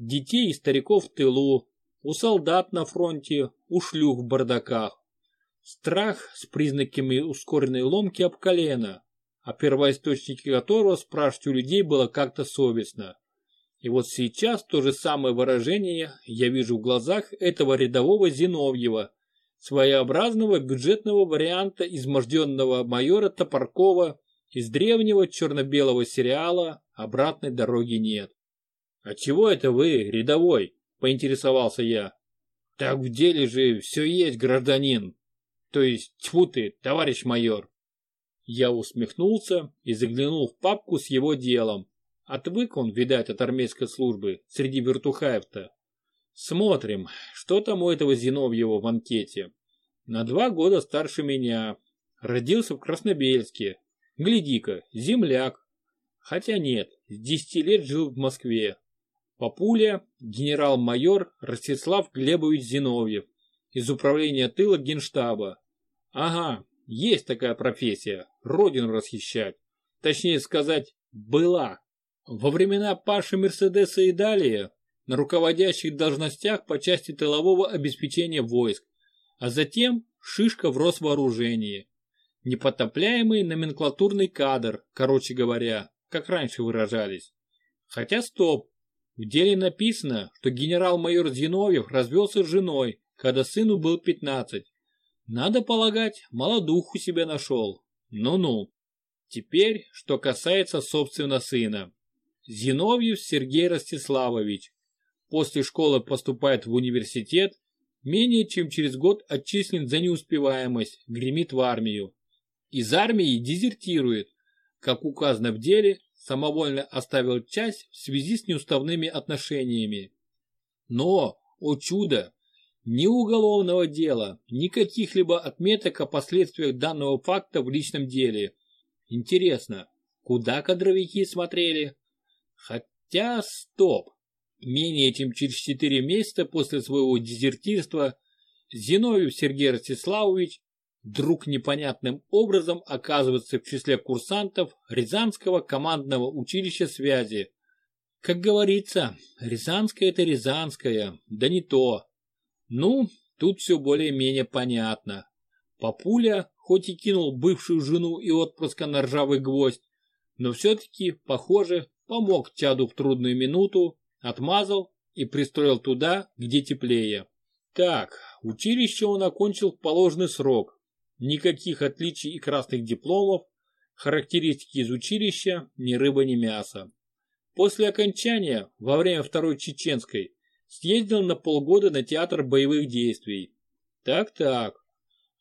детей и стариков в тылу, у солдат на фронте, у шлюх в бардаках. Страх с признаками ускоренной ломки об колено, о первоисточнике которого спрашивать у людей было как-то совестно. И вот сейчас то же самое выражение я вижу в глазах этого рядового Зиновьева, своеобразного бюджетного варианта изможденного майора Топоркова из древнего черно-белого сериала «Обратной дороги нет». «А чего это вы, рядовой?» – поинтересовался я. «Так в деле же все есть, гражданин. То есть, тьфу ты, товарищ майор». Я усмехнулся и заглянул в папку с его делом. Отвык он, видать, от армейской службы среди вертухаев-то. Смотрим, что там у этого Зиновьева в анкете. На два года старше меня. Родился в Краснобельске, Гляди-ка, земляк. Хотя нет, с десяти лет жил в Москве. Папуля, генерал-майор Ростислав Глебович Зиновьев. из управления тыла генштаба. Ага, есть такая профессия, родину расхищать. Точнее сказать, была. Во времена Паши Мерседеса и далее на руководящих должностях по части тылового обеспечения войск, а затем шишка в Росвооружении. Непотопляемый номенклатурный кадр, короче говоря, как раньше выражались. Хотя стоп, в деле написано, что генерал-майор Зиновьев развелся с женой, когда сыну был 15. Надо полагать, молодуху себя нашел. Ну-ну. Теперь, что касается собственно сына. Зиновьев Сергей Ростиславович. После школы поступает в университет, менее чем через год отчислен за неуспеваемость, гремит в армию. Из армии дезертирует, как указано в деле, самовольно оставил часть в связи с неуставными отношениями. Но, о чудо, ни уголовного дела, ни каких-либо отметок о последствиях данного факта в личном деле. Интересно, куда кадровики смотрели? Хотя, стоп. Менее чем через 4 месяца после своего дезертирства Зиновьев Сергей Ростиславович вдруг непонятным образом оказывается в числе курсантов Рязанского командного училища связи. Как говорится, Рязанская это Рязанская, да не то. Ну, тут все более-менее понятно. Папуля, хоть и кинул бывшую жену и отпрыска на ржавый гвоздь, но все-таки, похоже, помог чаду в трудную минуту, отмазал и пристроил туда, где теплее. Так, училище он окончил в положенный срок, Никаких отличий и красных дипломов, характеристики из училища, ни рыба, ни мясо. После окончания, во время Второй Чеченской, съездил на полгода на театр боевых действий. Так-так.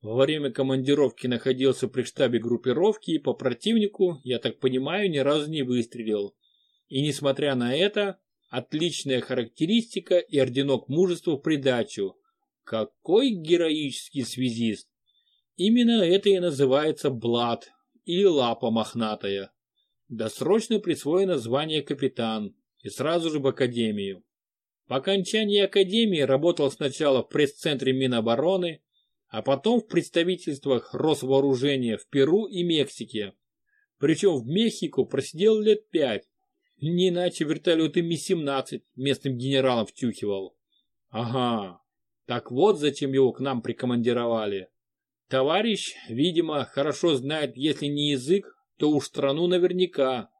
Во время командировки находился при штабе группировки и по противнику, я так понимаю, ни разу не выстрелил. И несмотря на это, отличная характеристика и орденок мужества в придачу. Какой героический связист! Именно это и называется блат или лапа мохнатая. Досрочно присвоено звание капитан и сразу же в академию. По окончании академии работал сначала в пресс-центре Минобороны, а потом в представительствах Росвооружения в Перу и Мексике. Причем в Мехико просидел лет пять, не иначе вертолеты Ми-17 местным генералом втюхивал. Ага, так вот зачем его к нам прикомандировали. Товарищ, видимо, хорошо знает, если не язык, то уж страну наверняка.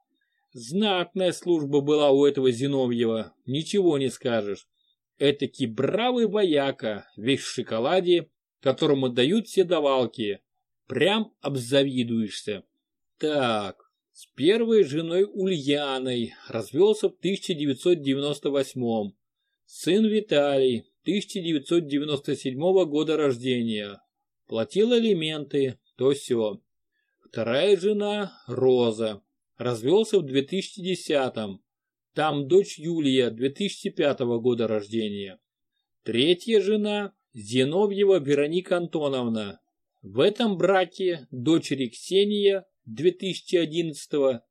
Знатная служба была у этого Зиновьева, ничего не скажешь. Этакий бравый вояка, весь в шоколаде, которому дают все давалки. Прям обзавидуешься. Так, с первой женой Ульяной развелся в 1998 Сын Виталий, 1997 года рождения. Платил алименты, то все. Вторая жена, Роза, развелся в 2010-м. Там дочь Юлия, 2005 года рождения. Третья жена, Зиновьева Вероника Антоновна. В этом браке дочери Ксения, 2011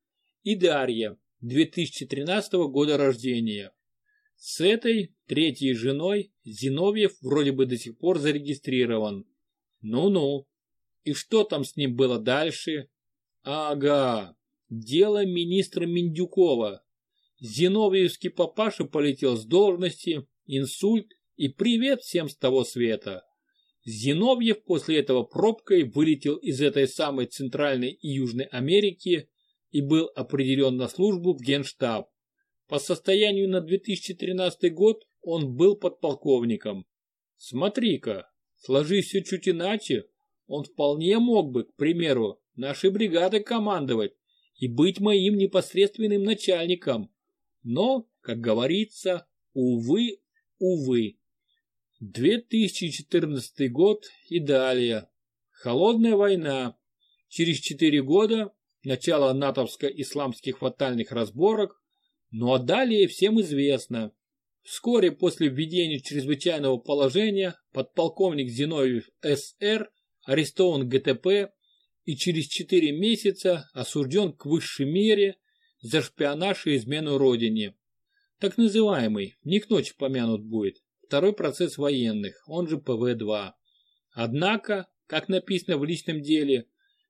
и Дарья, 2013 года рождения. С этой, третьей женой, Зиновьев вроде бы до сих пор зарегистрирован. Ну-ну. И что там с ним было дальше? Ага, дело министра Миндюкова. Зиновьевский папаша полетел с должности, инсульт и привет всем с того света. Зиновьев после этого пробкой вылетел из этой самой Центральной и Южной Америки и был определен на службу в Генштаб. По состоянию на 2013 год он был подполковником. Смотри-ка, Сложись все чуть иначе, он вполне мог бы, к примеру, нашей бригадой командовать и быть моим непосредственным начальником. Но, как говорится, увы, увы. 2014 год и далее. Холодная война. Через 4 года начало натовско-исламских фатальных разборок, ну а далее всем известно. Вскоре после введения чрезвычайного положения подполковник Зиновьев С.Р. арестован ГТП и через 4 месяца осужден к высшей мере за шпионаж и измену родине. Так называемый, не к ночи помянут будет, второй процесс военных, он же ПВ-2. Однако, как написано в личном деле,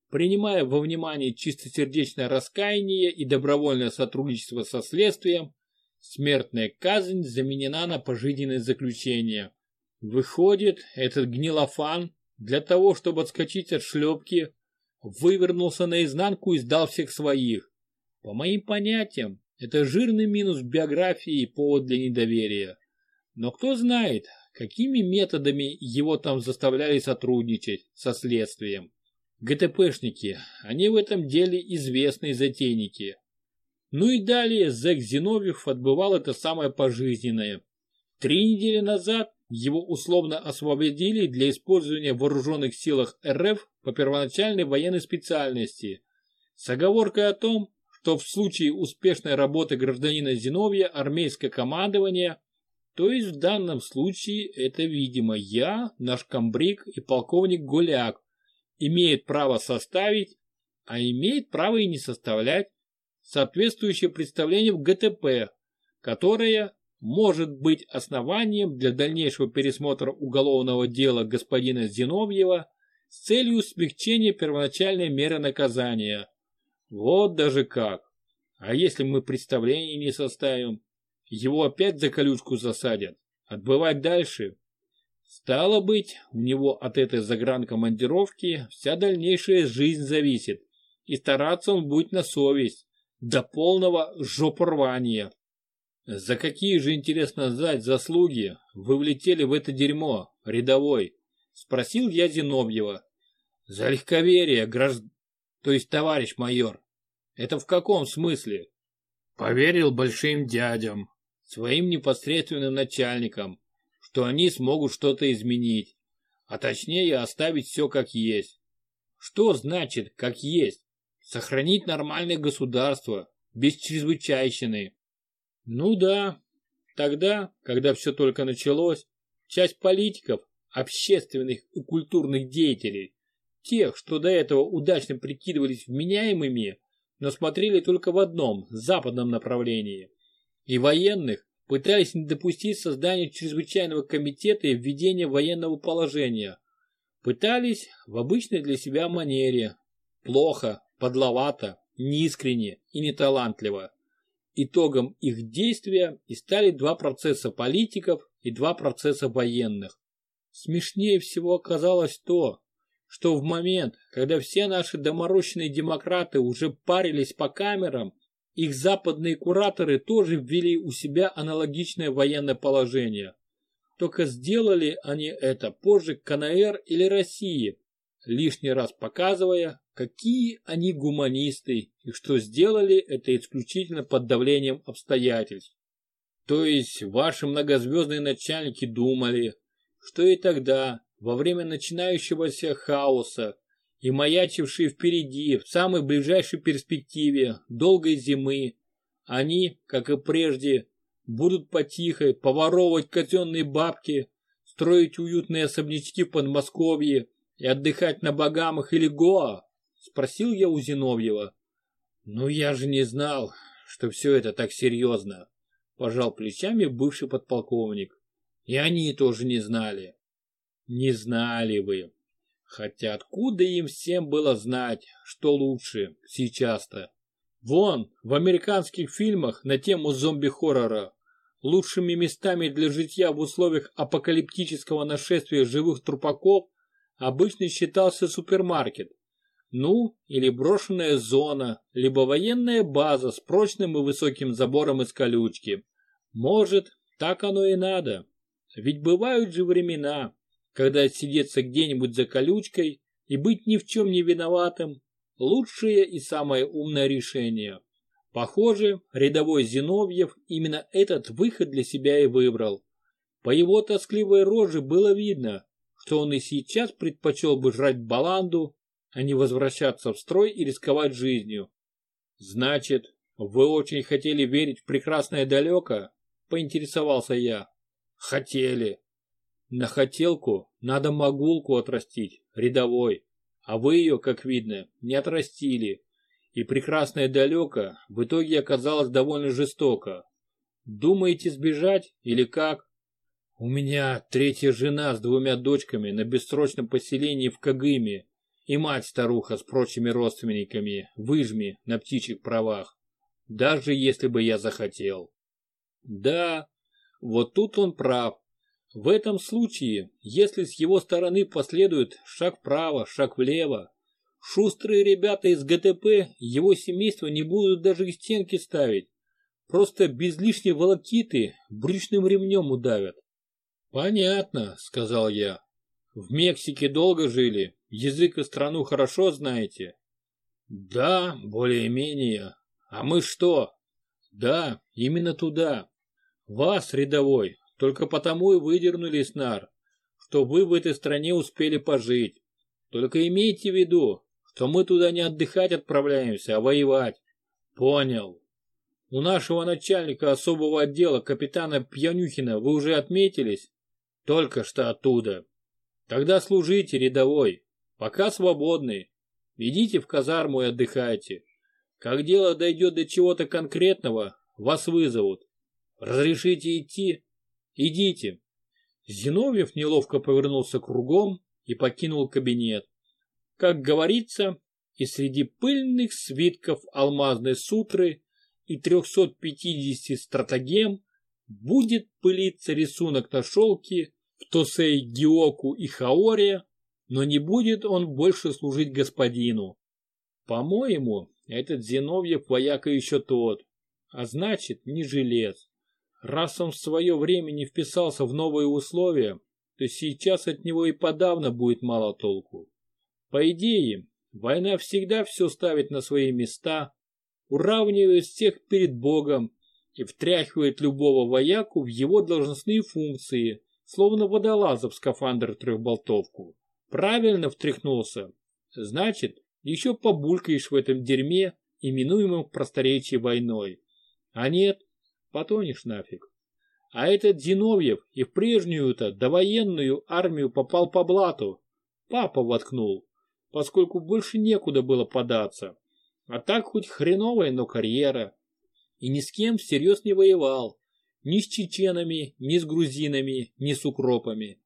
принимая во внимание чистосердечное раскаяние и добровольное сотрудничество со следствием, смертная казнь заменена на пожизненное заключение. Выходит, этот гнилофан для того, чтобы отскочить от шлепки, вывернулся наизнанку и сдал всех своих. По моим понятиям, это жирный минус в биографии и повод для недоверия. Но кто знает, какими методами его там заставляли сотрудничать со следствием. ГТПшники, они в этом деле известные затейники. Ну и далее Зэк Зиновьев отбывал это самое пожизненное. Три недели назад его условно освободили для использования в вооруженных силах РФ по первоначальной военной специальности с оговоркой о том, что в случае успешной работы гражданина Зиновья армейское командование, то есть в данном случае это, видимо, я, наш комбриг и полковник Гуляк, имеет право составить, а имеет право и не составлять, соответствующее представление в ГТП, которое может быть основанием для дальнейшего пересмотра уголовного дела господина Зиновьева с целью смягчения первоначальной меры наказания. Вот даже как. А если мы представление не составим, его опять за колючку засадят. Отбывать дальше. Стало быть, у него от этой загранкомандировки вся дальнейшая жизнь зависит. И стараться он будет на совесть. До полного жопорвания. За какие же, интересно знать, заслуги вы влетели в это дерьмо, рядовой? Спросил я Зиновьева. За легковерие, гражд... то есть товарищ майор. Это в каком смысле? Поверил большим дядям, своим непосредственным начальникам, что они смогут что-то изменить, а точнее оставить все как есть. Что значит «как есть»? Сохранить нормальное государство, без чрезвычайщины. Ну да, тогда, когда все только началось, часть политиков, общественных и культурных деятелей, тех, что до этого удачно прикидывались вменяемыми, но смотрели только в одном, западном направлении, и военных пытались не допустить создания чрезвычайного комитета и введения военного положения. Пытались в обычной для себя манере. Плохо, подловато, неискренне и неталантливо. Итогом их действия и стали два процесса политиков и два процесса военных. Смешнее всего оказалось то, что в момент, когда все наши доморощенные демократы уже парились по камерам, их западные кураторы тоже ввели у себя аналогичное военное положение. Только сделали они это позже КНР или России, лишний раз показывая, какие они гуманисты и что сделали это исключительно под давлением обстоятельств. То есть ваши многозвездные начальники думали, что и тогда, во время начинающегося хаоса и маячившие впереди, в самой ближайшей перспективе, долгой зимы, они, как и прежде, будут потихо поворовывать казенные бабки, строить уютные особнячки в Подмосковье и отдыхать на Багамах или Гоа? Спросил я у Зиновьева. Ну я же не знал, что все это так серьезно. Пожал плечами бывший подполковник. И они тоже не знали. Не знали вы. Хотя откуда им всем было знать, что лучше сейчас-то? Вон, в американских фильмах на тему зомби-хоррора лучшими местами для житья в условиях апокалиптического нашествия живых трупаков обычно считался супермаркет. Ну, или брошенная зона, либо военная база с прочным и высоким забором из колючки. Может, так оно и надо. Ведь бывают же времена, когда отсидеться где-нибудь за колючкой и быть ни в чем не виноватым – лучшее и самое умное решение. Похоже, рядовой Зиновьев именно этот выход для себя и выбрал. По его тоскливой роже было видно, что он и сейчас предпочел бы жрать баланду, а не возвращаться в строй и рисковать жизнью. Значит, вы очень хотели верить в прекрасное далеко? Поинтересовался я. Хотели. На хотелку надо могулку отрастить, рядовой. А вы ее, как видно, не отрастили. И прекрасное далеко в итоге оказалось довольно жестоко. Думаете сбежать или как? У меня третья жена с двумя дочками на бессрочном поселении в Кагыме и мать-старуха с прочими родственниками в Ижме на птичьих правах, даже если бы я захотел. Да, вот тут он прав. В этом случае, если с его стороны последует шаг вправо, шаг влево, шустрые ребята из ГТП его семейство не будут даже к стенке ставить. Просто без лишней волокиты брючным ремнем удавят. «Понятно», — сказал я. «В Мексике долго жили, язык и страну хорошо знаете?» «Да, более-менее. А мы что?» «Да, именно туда. Вас, рядовой, только потому и выдернули с нар, что вы в этой стране успели пожить. Только имейте в виду, что мы туда не отдыхать отправляемся, а воевать. Понял. У нашего начальника особого отдела, капитана Пьянюхина, вы уже отметились? Только что оттуда. Тогда служите, рядовой. Пока свободны. Идите в казарму и отдыхайте. Как дело дойдет до чего-то конкретного, вас вызовут. Разрешите идти? Идите. Зиновьев неловко повернулся кругом и покинул кабинет. Как говорится, и среди пыльных свитков алмазной сутры и 350 стратагем будет пылиться рисунок на шелке в Тосей Гиоку и Хаоре, но не будет он больше служить господину. По-моему, этот Зиновьев вояка еще тот, а значит не жилец. Раз он в свое время не вписался в новые условия, то сейчас от него и подавно будет мало толку. По идее, война всегда все ставит на свои места, уравнивает всех перед Богом и втряхивает любого вояку в его должностные функции, словно водолаза в скафандр трехболтовку. Правильно втряхнулся. Значит, еще побулькаешь в этом дерьме, именуемом в просторечии войной. А нет, потонешь нафиг. А этот Зиновьев и в прежнюю-то довоенную армию попал по блату. Папа воткнул, поскольку больше некуда было податься. А так хоть хреновая, но карьера. И ни с кем всерьез не воевал. Ни с чеченами, ни с грузинами, ни с укропами.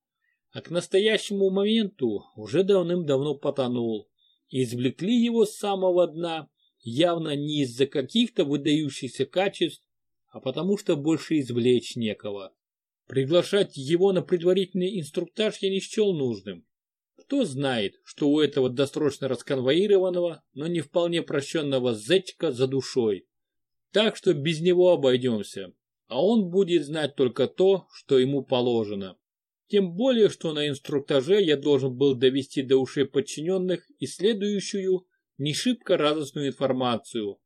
А к настоящему моменту уже давным-давно потонул. И извлекли его с самого дна, явно не из-за каких-то выдающихся качеств, а потому что больше извлечь некого. Приглашать его на предварительный инструктаж я не счел нужным. Кто знает, что у этого досрочно расконвоированного, но не вполне прощенного зечка за душой. Так что без него обойдемся а он будет знать только то, что ему положено. Тем более, что на инструктаже я должен был довести до ушей подчиненных и следующую, не шибко радостную информацию.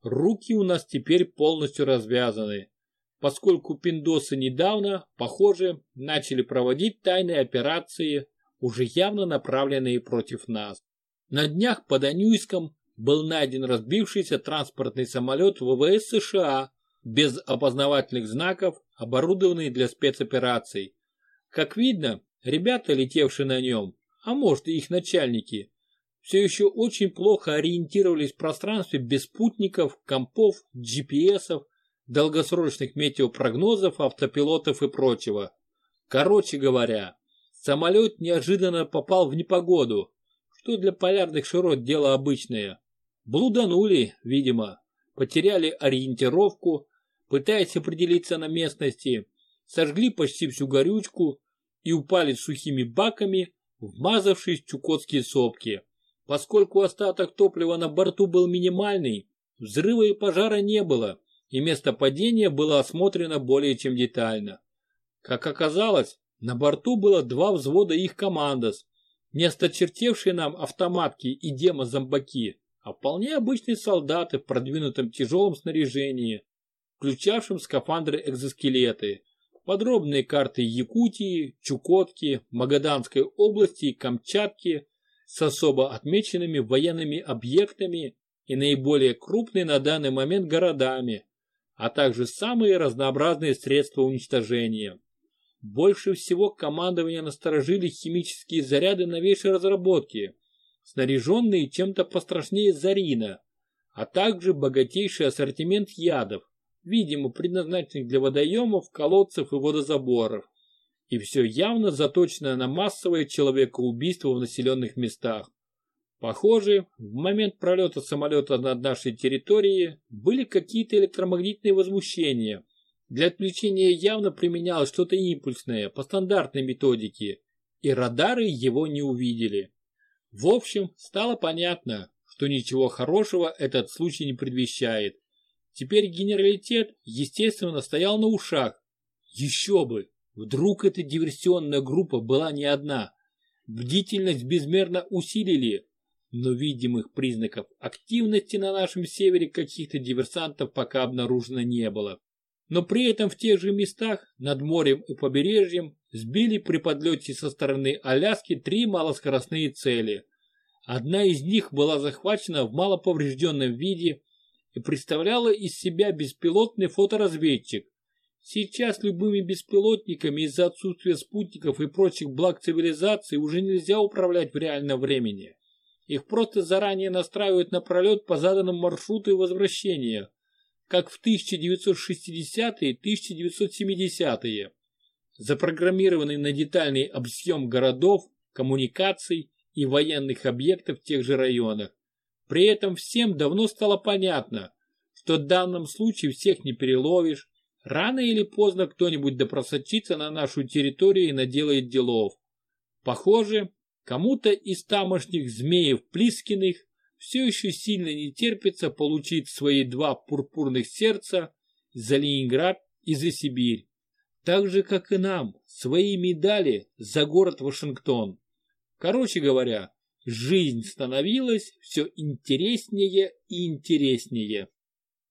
Руки у нас теперь полностью развязаны, поскольку пиндосы недавно, похоже, начали проводить тайные операции, уже явно направленные против нас. На днях под Анюйском был найден разбившийся транспортный самолет ВВС США без опознавательных знаков, оборудованный для спецопераций. Как видно, ребята, летевшие на нем, а может и их начальники, все еще очень плохо ориентировались в пространстве без спутников, компов, GPS, долгосрочных метеопрогнозов, автопилотов и прочего. Короче говоря, самолет неожиданно попал в непогоду, что для полярных широт дело обычное. Блуданули, видимо, потеряли ориентировку, пытаясь определиться на местности, сожгли почти всю горючку и упали сухими баками, вмазавшись в чукотские сопки. Поскольку остаток топлива на борту был минимальный, взрыва и пожара не было, и место падения было осмотрено более чем детально. Как оказалось, на борту было два взвода их командос, не осточертевшие нам автоматки и демо-зомбаки, а вполне обычные солдаты в продвинутом тяжелом снаряжении, включавшим скафандры-экзоскелеты, подробные карты Якутии, Чукотки, Магаданской области и Камчатки с особо отмеченными военными объектами и наиболее крупные на данный момент городами, а также самые разнообразные средства уничтожения. Больше всего командование насторожили химические заряды новейшей разработки, снаряженные чем-то пострашнее Зарина, а также богатейший ассортимент ядов, видимо предназначенных для водоемов, колодцев и водозаборов. И все явно заточено на массовое человекоубийство в населенных местах. Похоже, в момент пролета самолета над нашей территорией были какие-то электромагнитные возмущения. Для отвлечения явно применялось что-то импульсное по стандартной методике, и радары его не увидели. В общем, стало понятно, что ничего хорошего этот случай не предвещает. Теперь генералитет, естественно, стоял на ушах. Еще бы! Вдруг эта диверсионная группа была не одна. Бдительность безмерно усилили, но видимых признаков активности на нашем севере каких-то диверсантов пока обнаружено не было. Но при этом в тех же местах, над морем и побережьем, сбили при подлете со стороны Аляски три малоскоростные цели. Одна из них была захвачена в малоповрежденном виде и представляла из себя беспилотный фоторазведчик. Сейчас любыми беспилотниками из-за отсутствия спутников и прочих благ цивилизации уже нельзя управлять в реальном времени. Их просто заранее настраивают на пролет по заданному маршруту и возвращения, как в 1960-е 1970-е. Запрограммированный на детальный объем городов, коммуникаций и военных объектов в тех же районах. При этом всем давно стало понятно, что в данном случае всех не переловишь, рано или поздно кто-нибудь допросочится на нашу территорию и наделает делов. Похоже, кому-то из тамошних змеев Плискиных все еще сильно не терпится получить свои два пурпурных сердца за Ленинград и за Сибирь. Так же, как и нам, свои медали за город Вашингтон. Короче говоря, жизнь становилась все интереснее и интереснее.